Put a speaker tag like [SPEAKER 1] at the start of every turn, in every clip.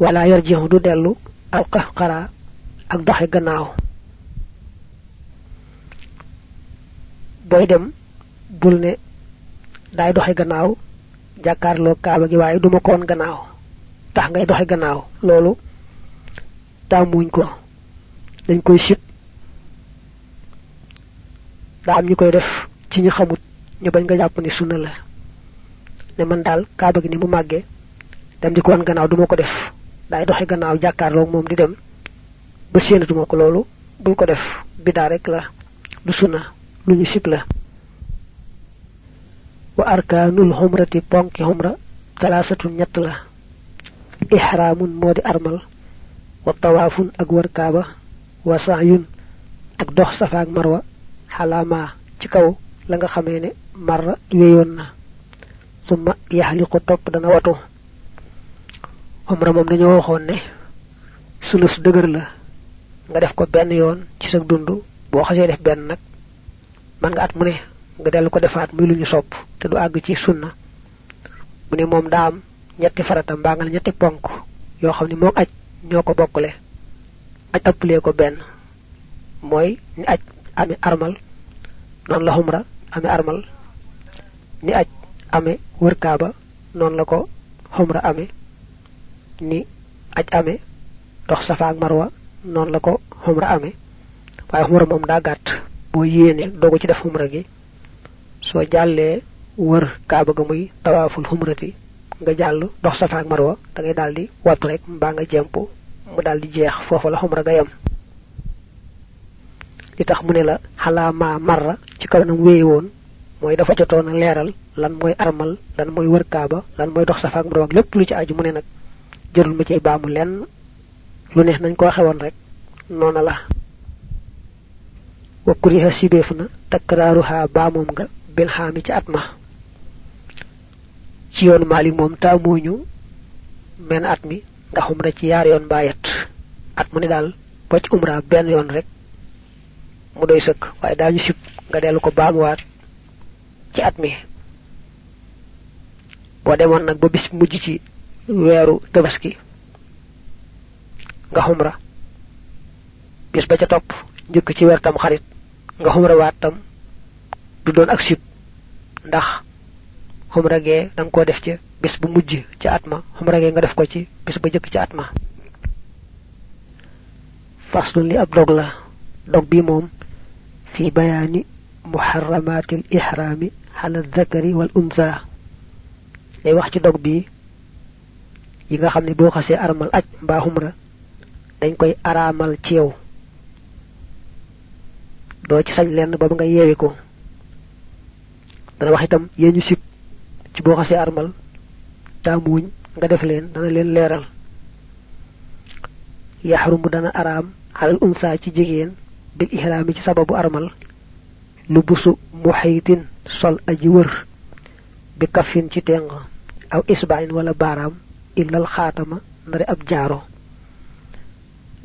[SPEAKER 1] wala yarjihu du dellu alqahqara ak doxe gannaaw. Boy dem bul ne day doxe gannaaw jàkkaarloo kaaba gi waaye duma koon gannaaw. Tax ngay doxe gannaaw. Loolu taamuñ ko. Dañ koy sip da am ñu koy def ci ñu xamut ñu bañ nga jàpp ni sunna la. Ne man daal kaaba gi ni mu màggee dem di ko wan gannaaw duma ko def day doxe gannaaw jàkkaarloo moom di dem ba séenatuma ko loolu bul ko def bidaa rek la du sunna lu ñu sip la. Wa arkaanul xumrati ponki xumra talaasatun ñett la. Ihraamun moo di armal wa tawaafun ak wër kaaba wa saayun ak dox safa ak marwa xalaama ci kaw la nga xamee ne marra wéyoon na. Summa yaxliqu topp dana watu xumra moom dañoo waxoon ne sunu su dëgër la nga def ko benn yoon ci sa dund. Boo xasee def benn nag man nga at mu ne nga dellu ko defaat muy lu ñu sopp te du àgg ci sunna. Mu ne moom daa am ñetti farata mbaa nga ñetti ponk yoo xam ne moom aj ñoo ko bokkule aj ëpplee ko benn. Mooy ni ame armal noonu la xumra ame armal. Ni ame wër kaaba noonu la ko xumra ame ni aj ame dox safa ak marwa noonu la ko xumra ame waaye xumra moom daa gàtt. Boo yéene dogu ci def xumra gi soo jàllee wër kaaba ga muy tawaaful xumrati nga jàll dox safa ak marwa da ngay daal di wattu rek mbaa nga jemp mu daal di jeex foofu la xumra ga yam li tax mu ne la xalaa ma marra ci kaw nam wéye woon mooy dafa jotoon leeral lan mooy armal lan mooy wër kaaba lan mooy dox safa ak marwa lépp lu ci aju mu ne jërul ma ci baamu lenn lu neex nañ ko xewoon rek noona la. Wa kuriha sibeef na takraaruha baamoom nga bil xaami ci at ma. Ci yoon maali moom taamuñu men at mi nga xumra ci yaar yoon mbaayat at mu ne daal boo ci umra benn yoon rek mu doy sëkk. Waaye daañu sib nga dellu ko baamuwaat ci at mi. Boo nag ba bis mujj ci weeru tabaski. Nga xumra. Bis ba ca topp njëkk ci weer tam xarit. Nga xumra waat tam du doon ak sib. Ndax xumra gee da nga koo def ci bis bu mujj ci at ma. Xumra gee nga def ko ci bis ba jëkk ci at ma. Faslun li ab dog la. Dog bi moom fi bayaani muharramatil ihraami xala zakari wal unsa. Day wax ci dog bi yi nga xam ne boo xasee armal aj mbaa xumra dañ koy araamal ci yow. Doo ci sañ lenn ba nga yeewi ko. Dana wax itam yee ñu sib ci boo xasee armal taamuwuñ nga def leen dana leen leeral. Yaxrumu dana araam xalal unsa ci jigéen bil ihraami ci sababu armal. Lu busu muxiitin sol aji wër bi kafin ci teng aw isbain wala baaraam illal xaatama ndare ab jaaro.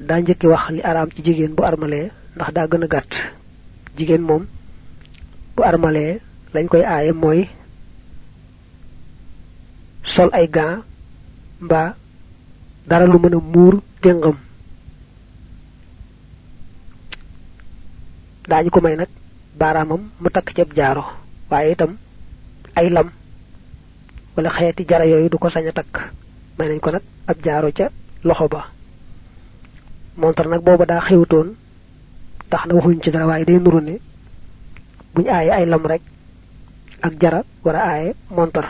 [SPEAKER 1] Daa njëkki wax li araam ci jigéen bu armalee ndax daa gën a gàtt. Jigéen moom bu armalee lañ koy aaye mooy sol ay gants mbaa dara lu mën a muur téngam. Daañu ko may nag baaraamam mu takk ci ab jaaro waaye itam ay lam wala xeeti jara yooyu du ko sañ a takk may nañ ko nag ab jaaro ca loxo ba. Montar nag booba daa xewtoon tax na waxuñ ci dara waaye day nuru ne buñ aaye ay lam rek ak jara war a aaye montar.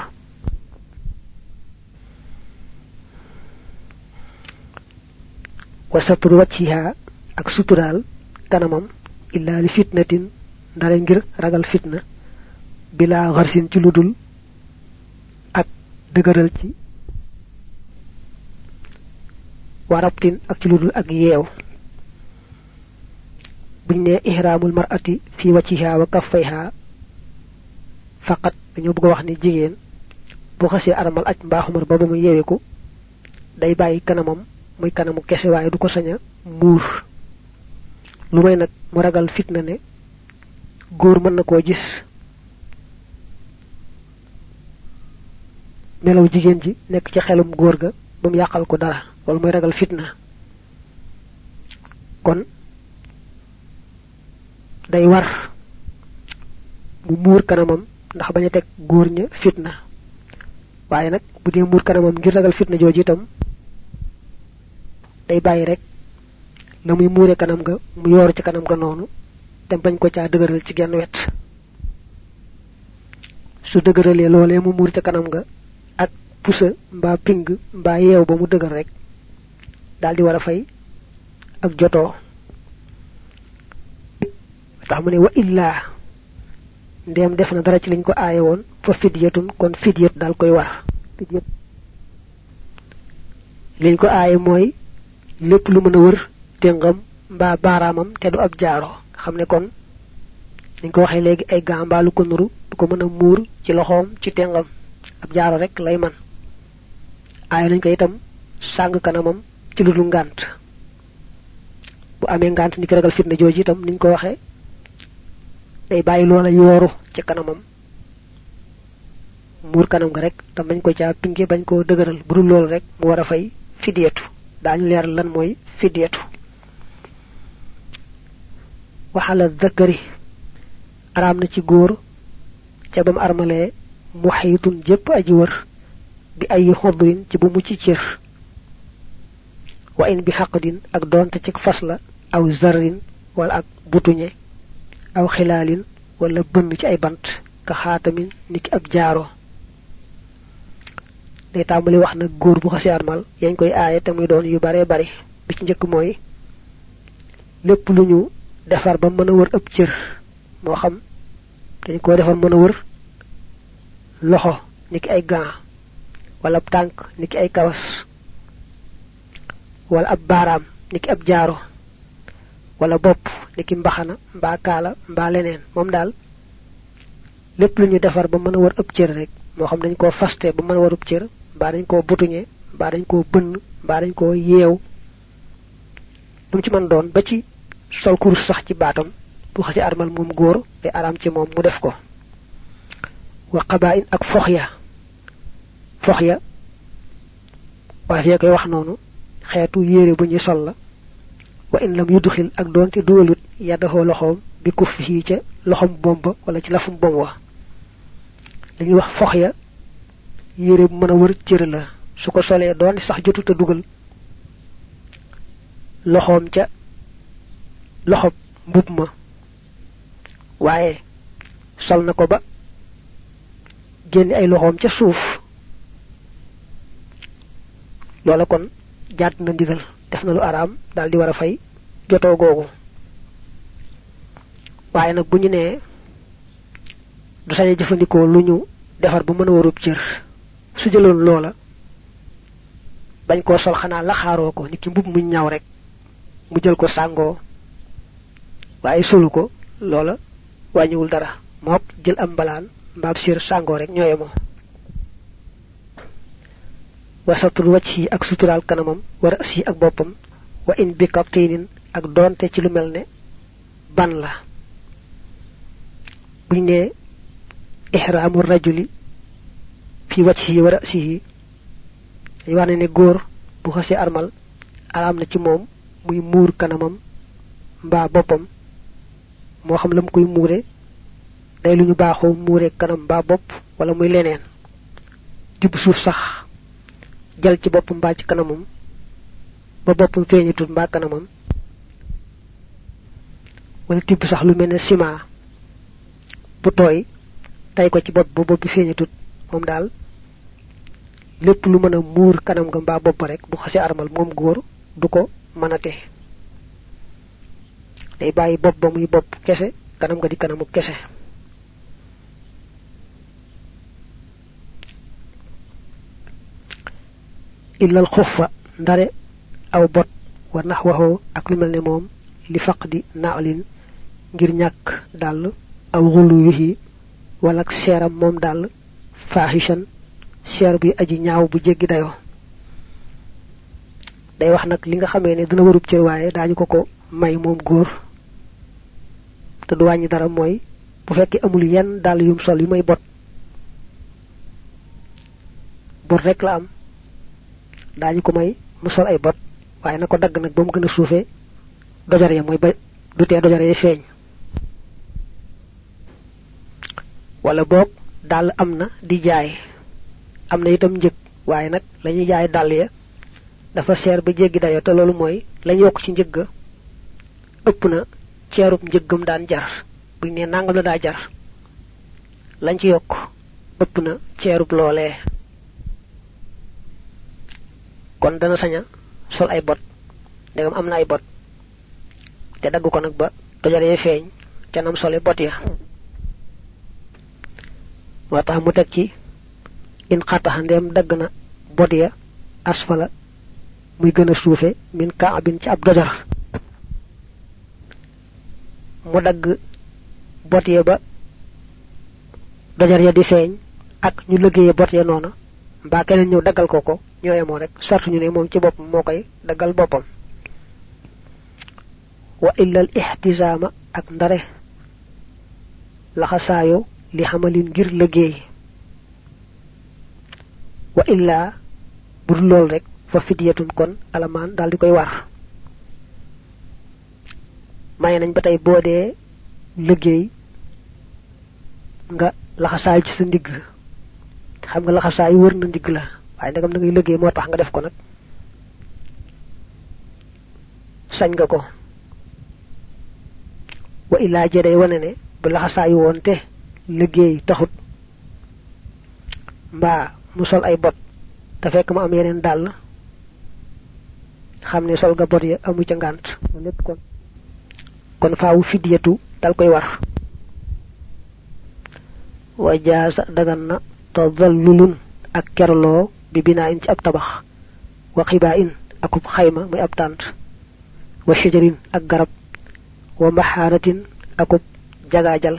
[SPEAKER 1] Wa satru wacciha ak suturaal kanamam illa li fitnatin ndare ngir ragal fitna bila xarsin ci ludul ak dëgëral ci warabtin ak ci ludul ak yeew. Buñ ne ihraamul mar'ati fi wacciha wa kaffayha faqat dañoo bëgg wax ni jigéen bu xasee armal aj mbaaxumar ba ba mu yeewiku day bàyyi kanamam muy kanamu kese waaye du ko sañ a muur. Lu may nag mu ragal fitna ne góor mën na koo gis. Melaw jigéen ji nekk ci xelum góor ga ba mu yàqal ko dara loolu mooy ragal fitna. Kon day war mu muur kanamam ndax bañ a teg góor fitna. Waaye nag bu dee muur kanamam ngir ragal fitna jooju itam day bàyyi rek na muy muure kanam ga mu yooru ci kanam ga noonu te bañ ko caa dëgëral ci genn wet. Su dëgëralee loolee mu muur ca kanam ga ak pusa mbaa ping mbaa yeew ba mu rek daal di war a fay ak jotoo. Tax mu wa illaa ndem def na dara ci liñ ko aaye fa fidyatun kon fidyat daal koy war. Liñ ko aaye mooy lépp lu mën a wër téngam mbaa baaraamam te du ab jaaro. Xam ne kon niñ ko waxee léegi ay gaa mbaa lu ko nuru du ko mën a muur ci loxoom ci ab jaaro rek lay man. Aaye nañ ko itam sàng kanamam ci lu dul ngànt bu amee ngànt ni ragal fitna jooju itam niñ ko waxee day bàyyi loola yooru ci kanamam. Muur kanam rek te bañ ko caa pinge bañ koo dëgëral. Bu dul loolu rek mu war a fay fidiyatu daañu leer lan mooy fidiyatu waxala zakari araam na ci góor ca bam armalee muhayitun jëpp aji wër bi ay xodrin ci bu mu ci wa in bi xaqdin ak doonte ci fas la aw zarrin wala ak butuñe aw xilaalin wala bënn ci ay bant ka xaatamin niki ab jaaro. Day tàmbali wax nag góor bu xasi armal yañ koy aaye te muy doon yu bare bari. Bi ci njëkk mooy lépp lu ñu defar ba mën a wër ëpp cër moo xam dañ ko defar mën a wër loxo niki ay gant wala tànk niki ay kawas wala ab baaraam niki ab jaaro wala bopp niki mbaxana mbaa kaala mbaa leneen. Moom daal lépp lu ñu defar ba mën a war ëpp cër rek moo xam dañ koo faste ba mën a war ëpp cër mbaa dañ koo butuñe mbaa dañ koo bënn mbaa dañ koo yeew. Lu mu ci mën doon ba ci sol sax ci baatam bu xasi armal moom góor te araam ci moom mu def ko. Wa qabain ak fox ya. Fox ya wala fee koy wax noonu xeetu yére bu sol wa in lam yudxil ak doonte dugalut yaddaxoo loxoom bi kuf fii ca loxom bomba wala ci lafum bom wa. Dañuy wax fox ya yére bu mën a wër cër la. Su ko solee sax jotut a dugal loxoom ca loxob mbub ma. Waaye sol na ko ba génn ay loxoom ca suuf. Loola kon jàdd na ndigal def na lu araam daal di war a fay jotoo googu. Waaye nag bu ñu nee du sañ jëfandikoo lu ñu defar bu mën a cër su jëloon loola bañ koo sol xanaa laxaaroo ko ni ki mbub muñ ñaw rek mu jël ko sàngoo waaye solu ko loola wàññiwul dara. Mook jël am mbalaan mbaab séer sàngoo rek ñooye moo wasatul wacc yi ak suturaal kanamam war a si ak boppam wa in bi kaptinin ak doonte ci lu mel ne ban la. Buñ ne ihraamu rajuli fi wacc yi war a si yi dañ wax ne góor bu xasee armal araam na ci moom muy muur kanamam mbaa boppam. Moo xam la mu koy muure day lu ñu baaxoo muure kanam mbaa bopp wala muy leneen. Suuf sax jal ci boppam mbaa ci kanamam ba boppam feeñatul mbaa kanamam wala tibb sax lu mel ne ciment bu tooy tay ko ci bopp ba moom daal lépp lu mën a muur kanam nga mbaa bopp rek bu xasee armal moom góor du ko mënate day bopp ba muy bopp kese kanam nga di kanamu kese illal xufa ndare aw bot wa nax waxoo ak lu mel ne moom li faq di naalin ngir ñàkk dàll aw xulu wihi wala ak seeram moom dàll faahishan seer bi aji ñaaw bu jéggi dayoo day wax nag li nga xamee ne dina warub cër waaye daañu ko ko may moom góor. Te du wàññi dara mooy bu fekkee amul yenn dàll yum sol yu bot bot rek la am daañu ko may mu sol ay bot waaye na ko dagg nag ba mu dojar ya mooy ba du dojar ya feeñ. Wala boog dàll am na di jaay. Am na itam njëg waaye nag lañuy jaay dàll ya dafa seer ba jéggi dayo te loolu mooy lañ yokk ci njëgga ëpp na ceerub njëggam daan jar buñ ne nangam la jar. Lañ ci yokk ëpp na kon dana saña sol ay bot ndegam am na ay bot. Te dagg ko nag ba tojaree feeñ ca nam bot ya. Moo tax mu teg ci in xataxa ndeem dagg na bot ya asfala muy gën a suufe min kaabin ci ab dojar. Mu dagg bot ya ba dojar ya di feeñ ak ñu liggéeye bot ya noona mbaa keneen ñëw daggal ko ko ñoo yemoo rek sartu ñu ne moom ci boppam moo koy daggal boppam. Wa illa al ihtisama ak ndare laxasaayo li xamalin ngir liggéey. Wa illa bu lool rek fa fidiyatun kon alamaan dal di koy war. Maye nañ ba tey boo dee liggéey nga ci sa ndigg. Xam nga laxasaayu wër na ndigg la waaye ndegam na ngay liggéey moo tax nga def ko nag. Sañ nga ko. Wa illaa jëday wane ne bu laxasaayu woon te liggéey taxut. Mbaa mu sol ay bot te fekk mu am yeneen dàll. Xam ne sol ga bot ya amu kon kon faawu fidiyatu dal koy war. Wa jaasa dagan na tadallulun ak kerloo bi binaa in ci ab tabax wa xibaa in akub xayma muy ab tànt wa shajarin ak garab wa maxaaratin akub jagaajal.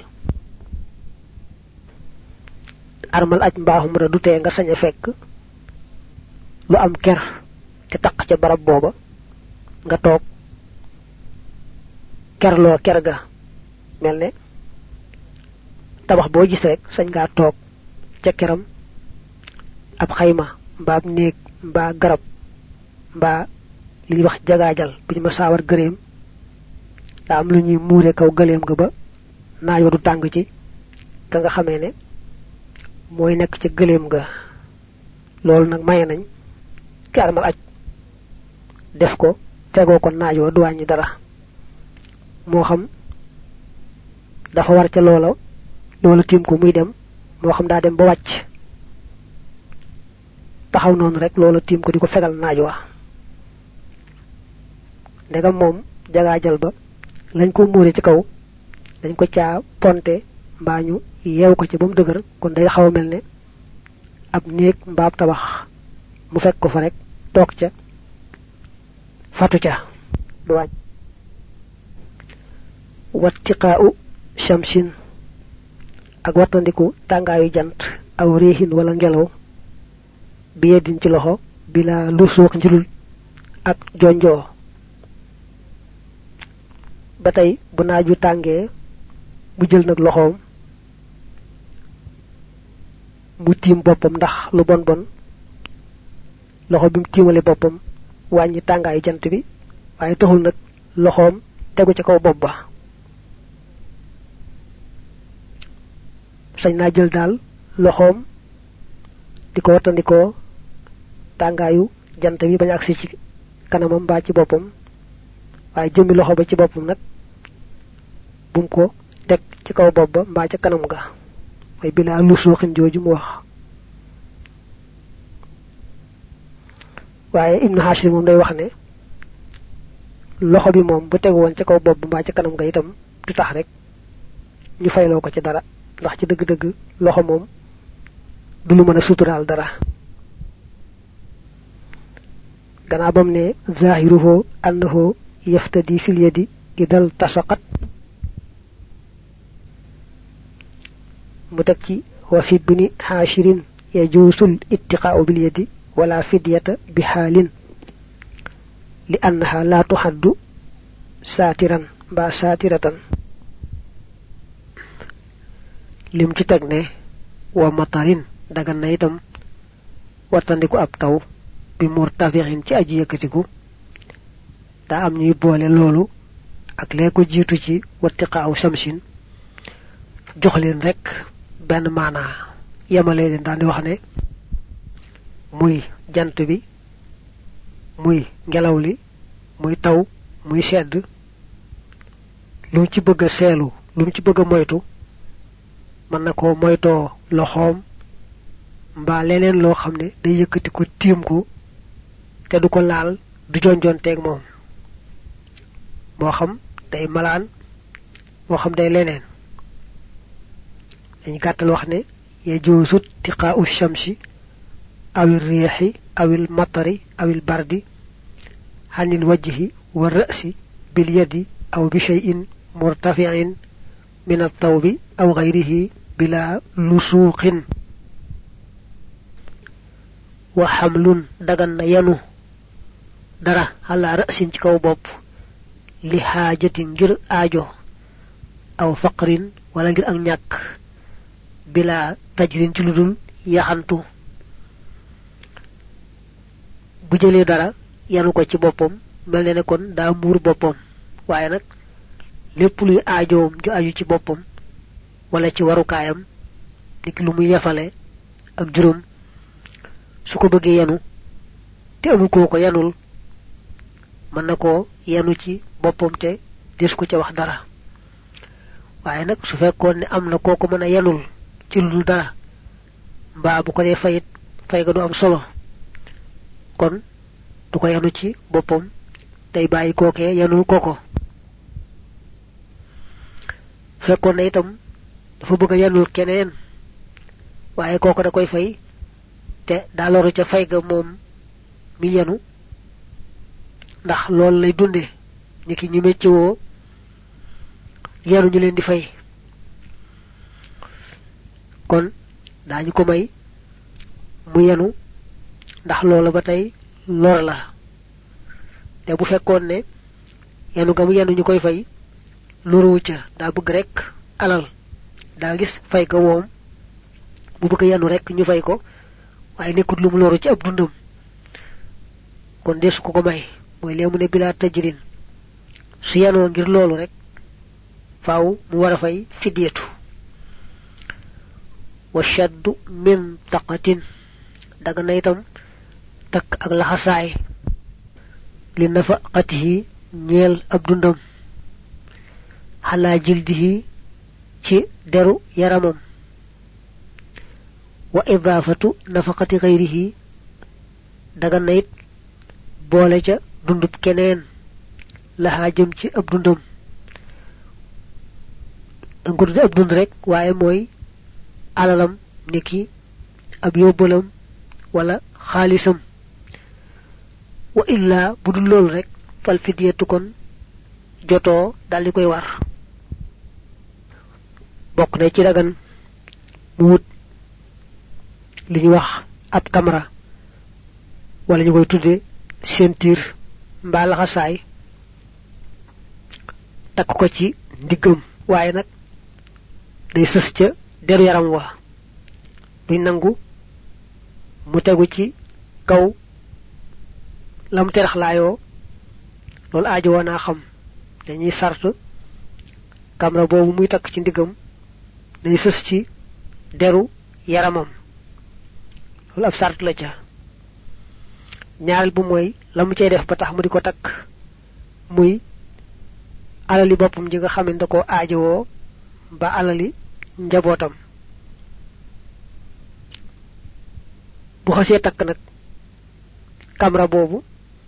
[SPEAKER 1] Armal aj mbaaxum ra du tee nga sañ a fekk lu am ker te taq ca barab booba nga toog kerloo ker ga. Mel ne tabax boo gis rek sañ ngaa toog ca keram ab xayma mbaa néeg mbaa garab mbaa li ñuy wax jagaajal bu ñu ma saawar gëreem daa am lu ñuy muure kaw gëleem ga ba naaj wa du tàng ci ka nga xamee ne mooy nekk ca gëleem ga. Loolu nag maye nañ ki aj def ko fegoo ko naaj du wàññi dara. Moo xam dafa war ca loola loola tiim ko muy dem moo xam daa dem ba wàcc taxaw noonu rek loola tiim ko di ko fegal naaj wa. Ndegam moom jagaajal ba lañ ko muure ci kaw dañ ko caa ponte mbaa ñu yeew ko ci ba mu dëgër kon day xaw mel ne ab néeg mbaab tabax. Mu fekk ko fa rek toog ca fatu ca du wàññ wattiqaa'u shamsin ak wattandiku tàngaayu jant aw réexin wala ngelaw bi yeddin ci loxo bila lu suux njulul ak jonjoo. Ba tey bu naaju tàngee mu jël nag loxoom mu tiim boppam ndax lu bon bon. Loxo bi mu tiimale boppam wàññi tàngaayu jant bi waaye taxul nag loxoom tegu ci kaw sañ naa jël daal loxoom di ko wattandikoo tàngaayu jant bi bañ agsi ci kanamam mbaa ci boppam. waaye jëmmi loxo ba ci boppam nag bum ko teg ci kaw bopp ba mbaa kanam ga. mooy bilaa lu suuxin jooju mu wax. waaye ibnu hashir moom day wax ne loxo bi moom bu tegu woon ca kaw bopp mbaa ca kanam ga itam du tax rek ñu fayloo ko ci dara. ndax ci dëgg-dëgg loxo moom du lu dara gannaaw bam ne zahiruhu annahu yaftadi fil yadi idal tasaqat mu teg ci wa fi bini haashirin yajuusul ittiqaau bil yadi wala fidyata bi xaalin li annaha la tuxaddu saatiran mbaa saatiratan lim ci teg wa matarin dagan na itam wattandiku ab taw bi murtafi'in ci aji yëkkatiku da am ñuy boole loolu ak lee ko jiitu ci wattiqaaw shamsin jox leen rek benn maanaa. Yemale leen daan di wax ne muy jant bi muy ngelaw li muy taw muy sedd. Lu ci bëgg a seelu lu ci bëgg moytu mën na koo moytoo loxoom leneen loo xam ne day yëkkati ko tiim ko te du ko laal du jonjonteeg moom. Moo xam day malaan moo xam day leneen. Dañ gàttal wax ne yajuusu tiqaa'u shamsi awil riixi awil matari awil bardi xanil wajhi wa ra'si bil yadi aw bi shay'in murtafi'in min at-tawbi aw ghayrihi bila lusuqin wa hamlun dagan na yanu dara ala ra'sin ci kaw bopp. Li haajatin ngir aajo aw faqrin wala ngir ak ñàkk. Bila tajrin ci ludul yaxantu. Bu jëlee dara yanu ko ci boppam mel ne kon daa muur boppam. Waaye nag lépp luy aajoom ju aju ci boppam wala ci warukaayam nik lu muy yefale ak juróom su ko bëggee yanu amul koo ko yanul mën na koo yanu ci boppam te des ko ca wax dara. Waaye nag su fekkoon ne am na koo ko mën a yanul ci lu dara mbaa bu ko dee fayit fay ga du am solo. Kon du ko yanu ci boppam day bàyyi kookee yanul koko fekkoon na itam dafa bëgg a yanul keneen waaye kooko da koy fay te daa loru ca fay ga moom mi yanu ndax loolu lay dunde. Ni ki ñi méccewoo yanu ñu leen di fay. Kon daañu ko may mu yenu ndax loola ba tey lor la. Te bu fekkoon ne yenu ga mu yenu ñu koy fay loruwu ca. Daa bëgg rek alal. Daa gis fay ga woom. Bu bëgg yenu rek ñu fay ko waaye nekkut lu mu loru ci ab dundam. Kon desu ko ko may mooy lee mu ne bilaa tajrin su yenoo ngir loolu rek faaw mu war a fay fidyatu wa shaddu min taqatin daga na itam takk ak laxasaay li nafaqatihi ñeel ab dundam xalaa jildihi ci deru yaramam wa idaafatu nafaqati xayrihi daga na it boole ca dundub keneen laxaa jëm ci ab dundam. Ko tudde ab dund rek waaye mooy alalam niki ab yóbbalam wala xaalisam. Wa illa bu dul loolu rek fal fidiyatu kon jotoo dal di koy war. Bokk na ci dagan mu wut li ñu wax ab wala ñu koy ceinture mbaa laxasaay. Takk ko ci ndiggam. Waaye nag day sës ca deru yaram wa. Duñ nangu mu tegu ci kaw lam teraxlaayoo loolu aajo woon naa xam. Dañuy kamra boobu muy takk ci day sës ci deru yaramam. Loolu ab sart la ca ñaareel bu mooy la mu cay def ba tax mu di ko takk muy alali boppam ji nga xam ne da koo ba alali njabootam. Bu xasee takk nag kamra boobu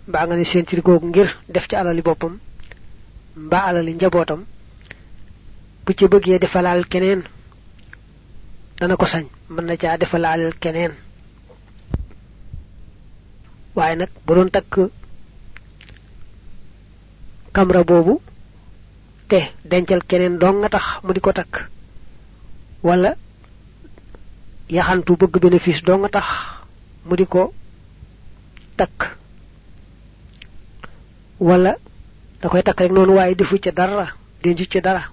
[SPEAKER 1] mbaa nga ne sentir googu ngir def ci alali boppam mbaa alali njabootam bu ci bëggee defalaal keneen dana ko sañ mën na caa defalaal keneen waaye nag bu doon takk kamra boobu te dencal keneen dong nga tax mu di ko takk wala yaxantu bëgg bénéfice dong nga tax mu di ko wala da koy takk rek noonu waaye defu ca dara dencu ca dara.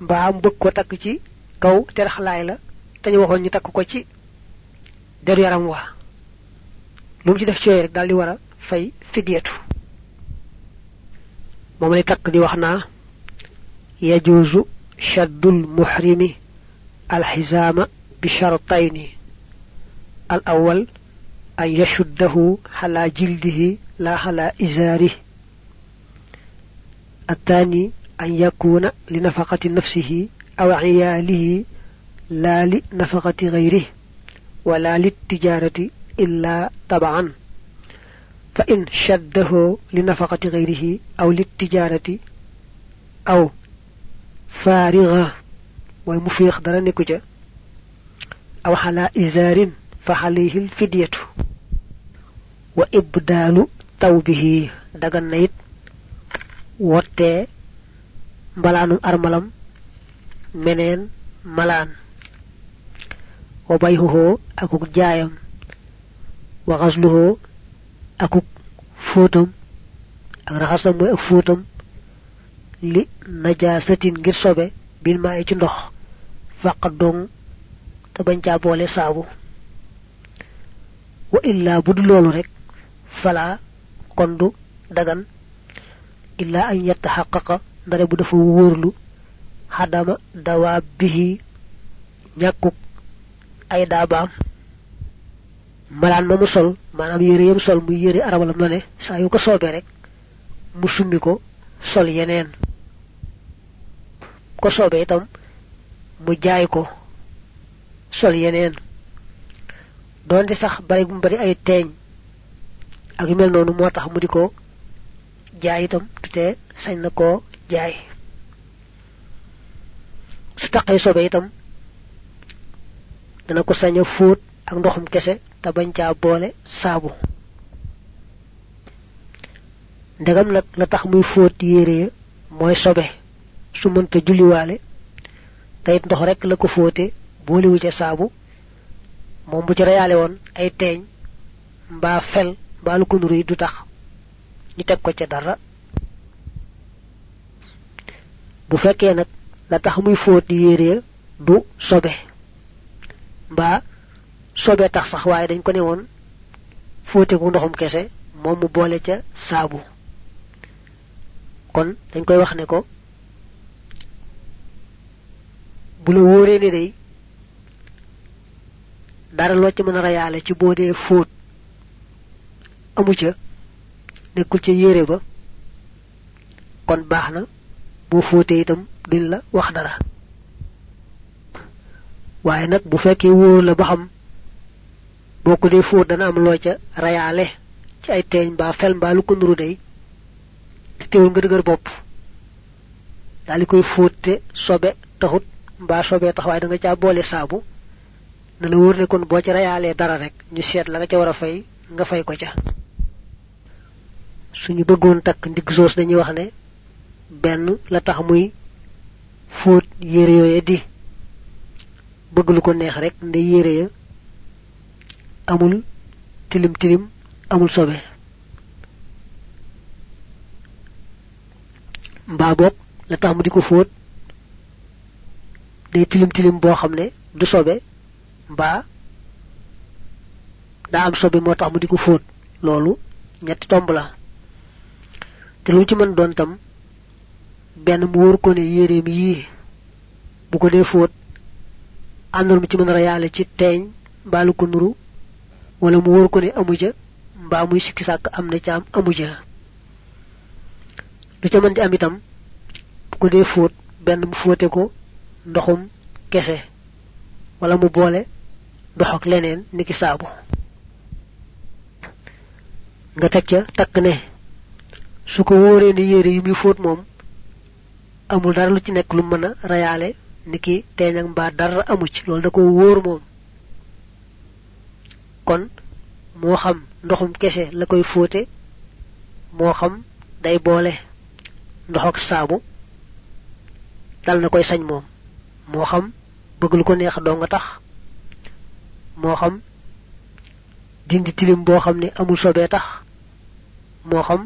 [SPEAKER 1] Mbaa mu bëgg ko takk ci kaw teraxlaay la te ñu waxoon ñu takk ko ci deru yaram wa lu ci def ci rek dal di wara fay fidiyatu moom lay takk di wax naa yajuuzu shaddul muhrimi alxizaama bi shartayni al awal an yashuddahu ala jildihi la ala izaarih الثاني أن يكون لنفقة نفسه أو عياله لا لنفقة غيره ولا للتجارة إلا طبعا. فإن شده لنفقة غيره أو للتجارة أو فارغة ومفيخ درنكجة أو على إزار فعليه الفدية. وإبدال توبه wotte mbalaanum armalam meneen malaan wa bayhuhu akuk jaayam wa ghasluhu akuk fóotam ak raxasam mooy ak fóotam li najasatin ngir sobe bil maa ci ndox faqat dong te bañ caa boole saabu. Wa illa budu loolu rek fala kondu dagan illa an yatahaqqaqa ndare bu dafa wóorlu hadama dawabihi ñàkkuk ay daabaam malaan ma mu sol maanaam yére yam sol muy yére arabalam la ne saa yu ko soobee rek mu summi ko sol yeneen. Ko soobee itam mu jaay ko sol yeneen. Doonte sax bari bu bari ay teeñ ak yu mel noonu moo tax mu di ko jaay itam te sañ na koo jaay. Su taqee sobe itam dana ko sañ a fóot ak ndoxum kese te bañ caa boole saabu. Ndegam nag la tax muy fóot yére mooy sobe. Su mënta julliwaale te it ndox rek la ko fóote boolewu ca saabu. Moom bu ci reyaale woon ay teeñ mbaa fel mbaa lu ko du tax ñu teg ko ca dara. Bu fekkee nag la tax muy fóot yére du sobe mbaa sobe tax sax waaye dañ ko ne woon fóote ko ndoxum kese moom mu ca saabu. kon dañ koy wax ne ko bu la wóoree ne day dara loo ci mën a rayaale ci boo dee fóot amu ca ca yére ba kon baax na boo fóotee itam duñ la wax dara. waaye nag bu fekkee wóor la ba xam boo ko dee fóot dana am loo ca rayaale ci ay teeñ mbaa fel mbaa lu ko nuru day te teewul nga dëgër bopp daal di koy fóot te sobe taxut mbaa sobe tax waaye da nga caa boole saabu na la wóor ne kon boo ci rayaalee dara rek. Ñu seet la nga ca war a fay nga fay ko ca. Suñu bëggoon takk ndigg soos dañuy wax ne. Benn la tax muy fóot yére yooye di bëgg lu ko neex rek nde yére ya amul tilim tilim amul sobe. Mbaa boog la tax mu di ko fóot day tilim tilim boo xam ne du sobe mbaa daa am sobe moo tax mu di ko fóot. Loolu ñetti tomb la. Te lu ci mën doon tam benn mu wóor ko ne yéreem yii bu ko dee fóot àndal mu ci mën a rayaale ci teeñ mbaa lu ko nuru wala mu wóor ko ne amu ja mbaa muy sikki sàkk am na ca am amu ja lu ca di am itam ko dee fóot benn mu fóote ko ndoxum kese wala mu boole ndox ak leneen niki saabu. Nga teg ca takk ne su ko wóoree ne yére yi muy fóot moom amul dara lu ci nekk lu mën a rayaale niki ak mbaa dara amu ci loolu da ko wóor moom kon moo xam ndoxum kese la koy fóote moo xam day boole ndox ak saabu dal na koy sañ moom. Moo xam bëgg lu ko neex doo nga tax moo xam dindi tilim boo xam ne amul sobee tax moo xam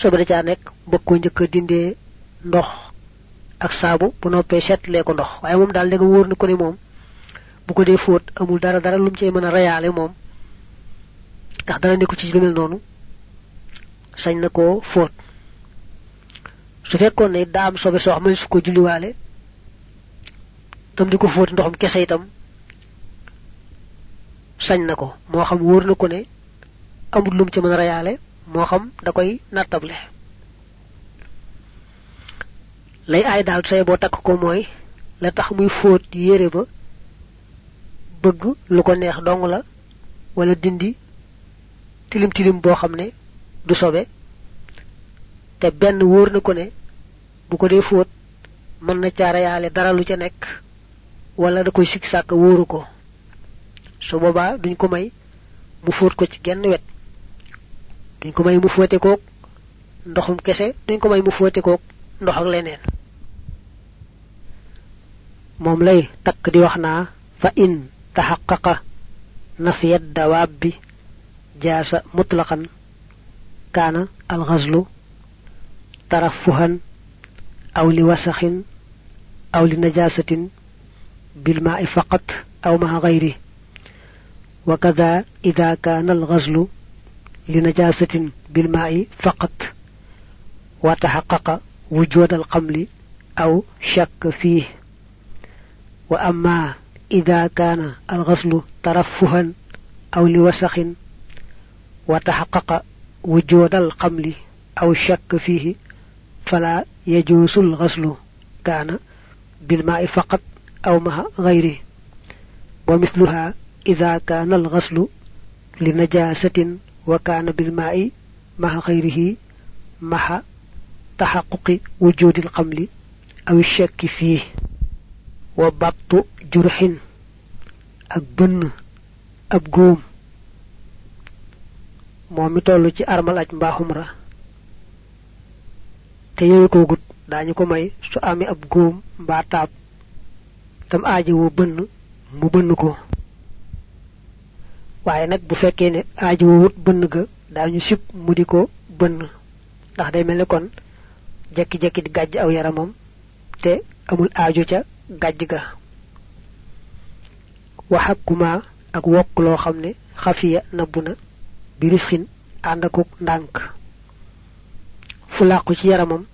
[SPEAKER 1] sobe da caa nekk ko njëkk dindee ndox ak saabu bu noppee seetlee ko ndox. Waaye moom daal wóor na ko ne moom bu ko dee fóot amul dara dara lum cey mën a rayaale moom tax dara nekku ci lu mel noonu sañ na koo fóot su fekkoon ne daa am sobe soo xam ne su ko julliwaale tam di ko fóot ndoxum kese itam sañ na ko moo xam wóor na ko ne amul lum ci mën a rayaale moo xam da koy nattable lay aay daal say boo takk ko mooy la tax muy fóot yére ba bëgg lu ko neex dong la wala dindi tilim tilim boo xam ne du sobe te benn wóor na ko ne bu ko dee fóot mën na caara yaale dara lu ca nekk wala da koy sàkk wóoru ko su boobaa duñ ko may mu fóot ko ci genn wet duñ ko may mu fóote koog ndoxum kese duñ ko may mu fóote koog ndox ak leneen. Moom lay takk di wax naa fa in تحقق نفي الدواب جاس مطلقا. كان الغزل ترفها أو لوسخ أو لنجاسة بالماء فقط أو مع غيره. وكذا إذا كان الغزل لنجاسة بالماء فقط وتحقق وجود القمل أو شك فيه. وأما إذا كان الغسل ترفها أو لوسخ وتحقق وجود القمل أو شك فيه فلا يجوز الغسل كان بالماء فقط أو مع غيره. ومثلها إذا كان الغسل لنجاسة وكان بالماء مع غيره مع تحقق وجود القمل أو الشك فيه. wa battu jurhin ak bënn ab góom moom mi toll ci armal aj mbaa te yewi ko gut dañu ko may su ami ab góom mbaa taab. Tam aaji woo bënn mu bënn ko. Waaye nag bu fekkee ne aaji woo wut bënn ga dañu sib mu di ko bënn. Ndax day mel kon jekki-jekki di gàjj aw yaramam te amul aaju ca gàjj ga. Waxakuma ak wokk loo xam ne xafiya nabbu na bi rifxin ànd akuk ndànk. Fu làqu ci yaramam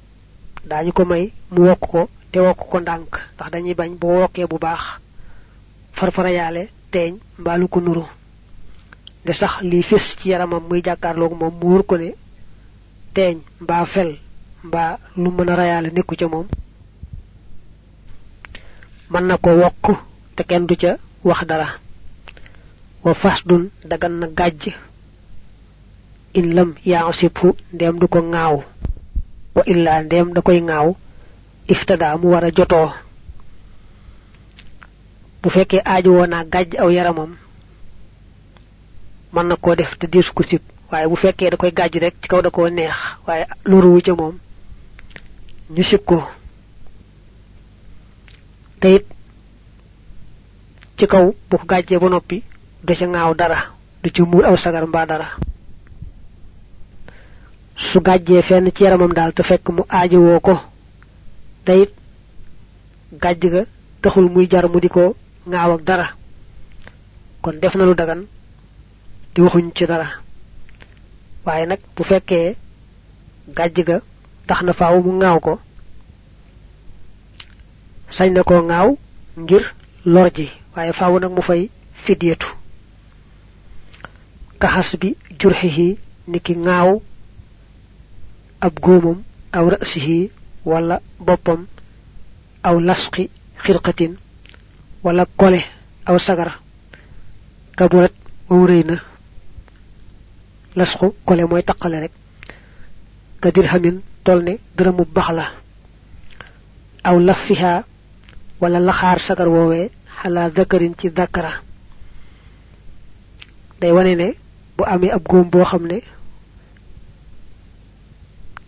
[SPEAKER 1] daañu ko may mu wokk ko te wokk ko ndànk ndax dañuy bañ boo wokkee bu baax farfara yaale teeñ mbaalu ko nuru. De sax liy fés ci yaramam muy jàkkaarloog moom mu wër ko ne teeñ mbaa fel mbaa lu mën a rayaale nekku ca moom mën na ko wokk te kenn du ca wax dara. Wa fasdun dagan na gàjj. In lam yaasibhu ndem du ko ŋaaw. Wa illa ndem da koy ŋaaw. Iftada mu wara joto bu fekke aaji wona gajj aw yaramam man na ko def te dis ko sip waye bu fekke da koy gajj rek ci kaw da ko neex waye loru wu ci mom ñu ko tayit ci kaw bu ko gajje ba nopi do ci ngaaw dara du ci mur aw sagar mba dara. Su gajje fenn ci yaramam dal te fekk mu aaji wo ko tayit gajj ga taxul muy jar mu diko ngaaw ak dara. Kon def na lu dagan di waxuñ ci dara. Waaye nag bu fekkee ga tax na faaw mu ngaaw ko sañ na koo ngaaw ngir lor ji. Waaye faaw nag mu fay fidyatu. Kaxas bi jurxihi niki ngaaw ab góomam aw ra'sihi wala boppam aw lasqi xirqatin wala kole aw sagar. Kaburat wow rëy na. Lasqu kole mooy taqale rek. Ka dirhamin tol ne bax la. Aw lafiha wala laxaar sagar woowee xalaa zakarin ci zakara day wane ne bu amee ab góom boo xam ne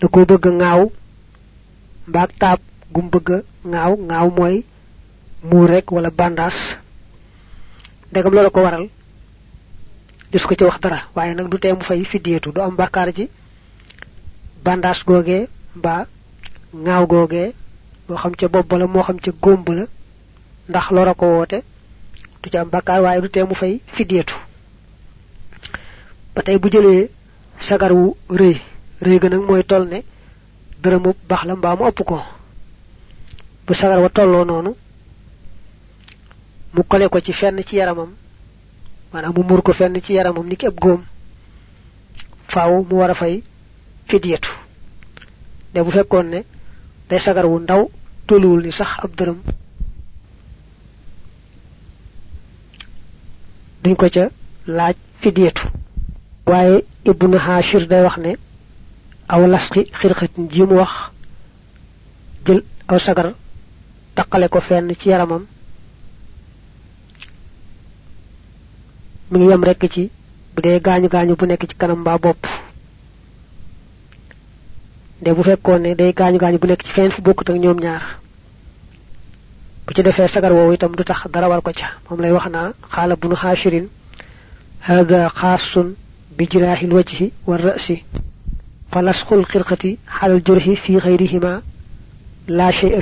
[SPEAKER 1] da ko bëgg ngaaw mbaag taab gum bëgg ngaaw ngaaw mooy muur rek wala bandas ndegam loolu ko waral gis ko ci wax dara waaye nag du tee mu fay fiddietu du am bàkkaar ji. bandas googee mbaa ngaaw googee moo xam ca bopp la moo xam ca góom la ndax lora ko woote du ci am bàkkaar waaye du tee fay fiddietu batay bu jëlee sagar wu rëy rëy ga toll ne dërëmu bax la mbaa mu ëpp ko. Bu sagar wa tolloo noonu mu kole ko ci fenn ci yaramam maanaam mu mur ko fenn ci yaramam niki ab góom faaw mu fay fidiyatu ne bu fekkoon ne day sagar wu ndaw tolluwul ni sax ab dërëm. Duñ ko ca laaj fidiyatu waaye ibnu Haashir day wax ne aw lasqi xirxatin ji mu wax jël aw sagar taqale ko fenn ci yaramam mu ngi yam rekk ci bu dee gaañu gaañu bu nekk ci kanam mbaa bopp. De bu fekkoon ne day gaañu gaañu bu nekk ci fenn fu bokkut ak ñoom ñaar bu ci defee sagar woowu itam du tax dara war ko ca moom lay wax naa xaala bunu xaashirin hada xaasun bi jiraahi lwajhi wa rasi fa lasxul xirqati xalal jurhi fi xayrihima la shay'a